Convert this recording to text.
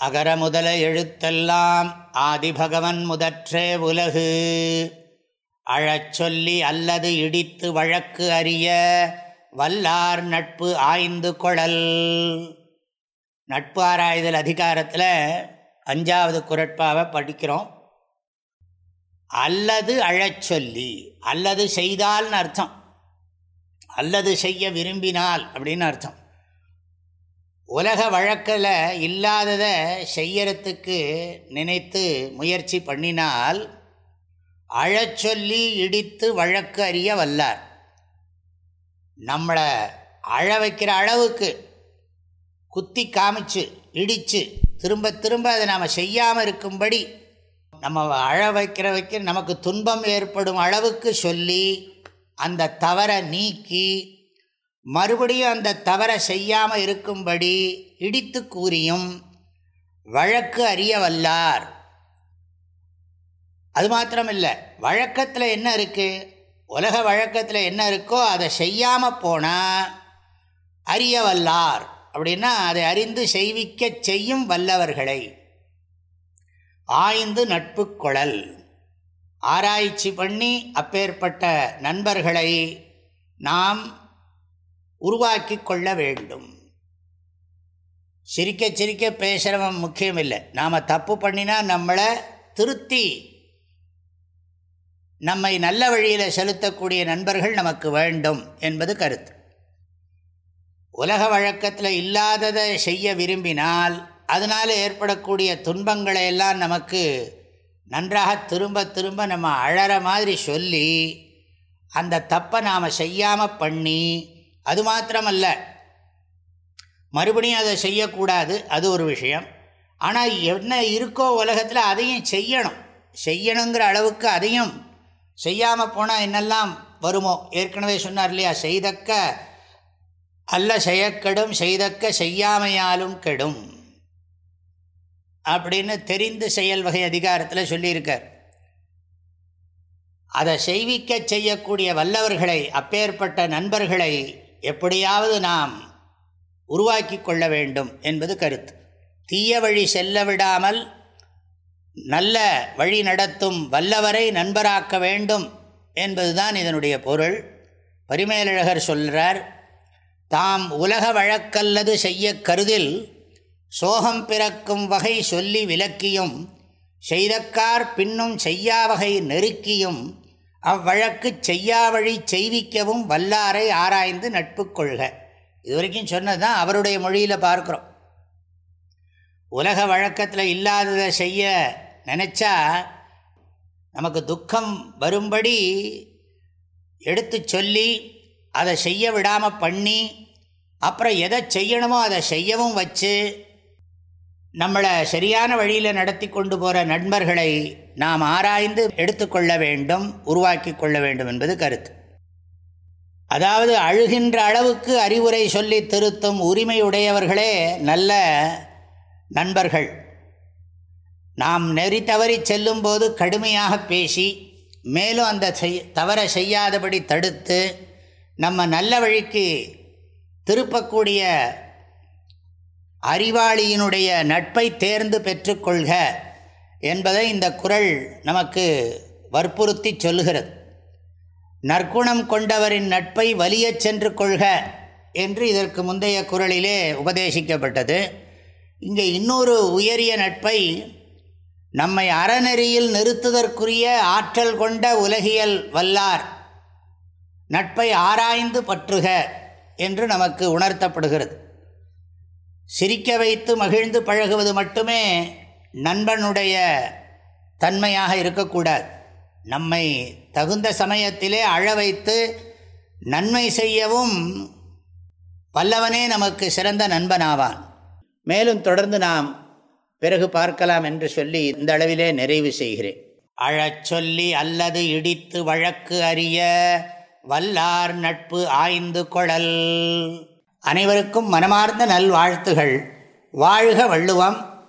அகர முதல எழுத்தெல்லாம் ஆதிபகவன் முதற்றே உலகு. அழச்சொல்லி அல்லது இடித்து வழக்கு அறிய வல்லார் நட்பு ஆய்ந்து கொழல் நட்பு ஆராய்தல் அதிகாரத்தில் அஞ்சாவது குரட்பாவை படிக்கிறோம். அல்லது அழச்சொல்லி அல்லது செய்தால்னு அர்த்தம். அல்லது செய்ய விரும்பினால் அப்படின்னு அர்த்தம். உலக வழக்கில் இல்லாததை செய்யறதுக்கு நினைத்து முயற்சி பண்ணினால் அழச்சொல்லி இடித்து வழக்கு அறிய வல்லார். நம்மளை அழ வைக்கிற அளவுக்கு குத்தி காமிச்சு இடித்து திரும்ப திரும்ப அதை நாம் செய்யாமல் இருக்கும்படி நம்ம அழ வைக்கிற வைக்கிற நமக்கு துன்பம் ஏற்படும் அளவுக்கு சொல்லி அந்த தவறை நீக்கி மறுபடியும் அந்த தவறை செய்யாமல் இருக்கும்படி இடித்து கூறியும் வழக்கு அறிய வல்லார் அது மாத்திரமில்லை வழக்கத்தில் என்ன இருக்குது உலக வழக்கத்தில் என்ன இருக்கோ அதை செய்யாமல் போனால் அறிய வல்லார் அப்படின்னா அதை அறிந்து செய்விக்க செய்யும் வல்லவர்களை. ஆய்ந்து நட்பு கொழல். ஆராய்ச்சி பண்ணி அப்பேற்பட்ட நண்பர்களை நாம் உருவாக்கி கொள்ள வேண்டும். சிரிக்க சிரிக்க பேசுகிறவன் முக்கியம் இல்லை நாம் தப்பு பண்ணினா நம்மளை திருத்தி நம்மை நல்ல வழியில் செலுத்தக்கூடிய நண்பர்கள் நமக்கு வேண்டும் என்பது கருத்து. உலக வழக்கத்தில் இல்லாததை செய்ய விரும்பினால் அதனால் ஏற்படக்கூடிய துன்பங்களை எல்லாம் நமக்கு நன்றாக திரும்ப திரும்ப நம்ம அழற மாதிரி சொல்லி அந்த தப்பை நாம் செய்யாமல் பண்ணி அது மாத்திரமல்ல. மறுபடியும் அதை செய்யக்கூடாது அது ஒரு விஷயம். ஆனால் என்ன இருக்கோ உலகத்தில் அதையும் செய்யணும். செய்யணுங்கிற அளவுக்கு அதையும் செய்யாமல் போனால் என்னெல்லாம் வருமோ? ஏற்கனவே சொன்னார் இல்லையா செய்தக்க அல்ல செய்யக்கெடும் செய்தக்க செய்யாமையாலும் கெடும். அப்படின்னு தெரிந்து செயல் வகை அதிகாரத்தில் சொல்லியிருக்கார். அதை செய்விக்க செய்யக்கூடிய வல்லவர்களை அப்பேற்பட்ட நண்பர்களை எப்படியாவது நாம் உருவாக்கி கொள்ள வேண்டும் என்பது கருத்து. தீய வழி செல்ல விடாமல் நல்ல வழி நடத்தும் வல்லவரை நண்பராக்க வேண்டும் என்பதுதான் இதனுடைய பொருள். பரிமேலழகர் சொல்கிறார் தாம் உலக வழக்கல்லது செய்ய கருதில் சோகம் பிறக்கும் வகை சொல்லி விளக்கியும் செய்தக்கார் பின்னும் செய்யாவகை நெருக்கியும் அவ்வழக்கு செய்யாவழி செய்விக்கவும் வல்லாரை ஆராய்ந்து நட்பு கொள்க. இது வரைக்கும் சொன்னது தான் அவருடைய மொழியில் பார்க்குறோம். உலக வழக்கத்தில் இல்லாததை செய்ய நினச்சா நமக்கு துக்கம் வரும்படி எடுத்து சொல்லி அதை செய்ய விடாமல் பண்ணி அப்புறம் எதை செய்யணுமோ அதை செய்யவும் வச்சு நம்மளை சரியான வழியில் நடத்தி கொண்டு போகிற நண்பர்களை நாம் ஆராய்ந்து எடுத்துக்கொள்ள வேண்டும் உருவாக்கி கொள்ள வேண்டும் என்பது கருத்து. அதாவது அழுகின்ற அளவுக்கு அறிவுரை சொல்லி திருத்தும் உரிமையுடையவர்களே நல்ல நண்பர்கள். நாம் நெறி தவறி செல்லும்போது கடுமையாக பேசி மேலும் அந்த செய் தவற செய்யாதபடி தடுத்து நம்ம நல்ல வழிக்கு திருப்பக்கூடிய அறிவாளியினுடைய நட்பை தேர்ந்து பெற்றுக்கொள்க. என்பதை இந்த குரல் நமக்கு வற்புறுத்தி சொல்லுகிறது. நற்குணம் கொண்டவரின் நட்பை வலியச் சென்று கொள்க என்று இதற்கு முந்தைய குரலிலே உபதேசிக்கப்பட்டது. இங்கே இன்னொரு உயரிய நட்பை நம்மை அறநெறியில் நிறுத்துதற்குரிய ஆற்றல் கொண்ட உலகியல் வல்லார் நட்பை ஆராய்ந்து பற்றுக என்று நமக்கு உணர்த்தப்படுகிறது. சிரிக்க வைத்து மகிழ்ந்து பழகுவது மட்டுமே நண்பனுடைய தன்மையாக இருக்கக்கூடாது. நம்மை தகுந்த சமயத்திலே அழ வைத்து நன்மை செய்யவும் வல்லவனே நமக்கு சிறந்த நண்பனாவான். மேலும் தொடர்ந்து நாம் பிறகு பார்க்கலாம் என்று சொல்லி இந்த அளவிலே நிறைவு செய்கிறேன். அழச் சொல்லி அல்லது இடித்து வழக்கு அறிய வல்லார் நட்பு ஆய்ந்து கொழல் அனைவருக்கும் மனமார்ந்த நல்வாழ்த்துகள். வாழ்க வள்ளுவம்.